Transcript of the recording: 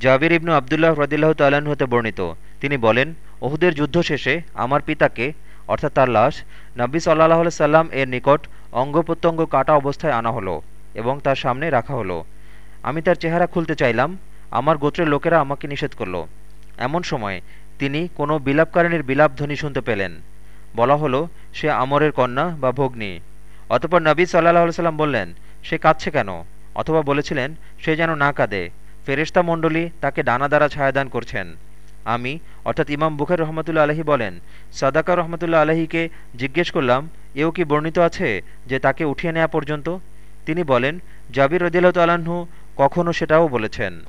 জাবির ইবনু আবদুল্লাহ রদিল্লাহ তাল্লাহ্ন হতে বর্ণিত। তিনি বলেন, ওহুদের যুদ্ধ শেষে আমার পিতাকে, অর্থাৎ তার লাশ নব্বী সাল্লাহ সাল্লাম এর নিকট অঙ্গ প্রত্যঙ্গ কাটা অবস্থায় আনা হলো এবং তার সামনে রাখা হলো। আমি তার চেহারা খুলতে চাইলাম, আমার গোত্রের লোকেরা আমাকে নিষেধ করল। এমন সময় তিনি কোনো বিলাপকারিণীর বিলাপ ধ্বনি শুনতে পেলেন। বলা হলো, সে আমরের কন্যা বা ভগ্নী। অতপর নবী সাল্লাহ সাল্লাম বললেন, সে কাঁদছে কেন? অথবা বলেছিলেন, সে যেন না কাঁদে। ফেরেশতা মণ্ডলী তাকে ডানা দ্বারা ছায়াদান করছেন। আমি, অর্থাৎ ইমাম বুখের রহমতুল্লা আলহী বলেন, সাদাকা রহমতুল্লা আলহীকে জিজ্ঞেস করলাম, এও কি বর্ণিত আছে যে তাকে উঠিয়ে নেওয়া পর্যন্ত? তিনি বলেন, জাবির রদিল্লা তালাহু কখনও সেটাও বলেছেন।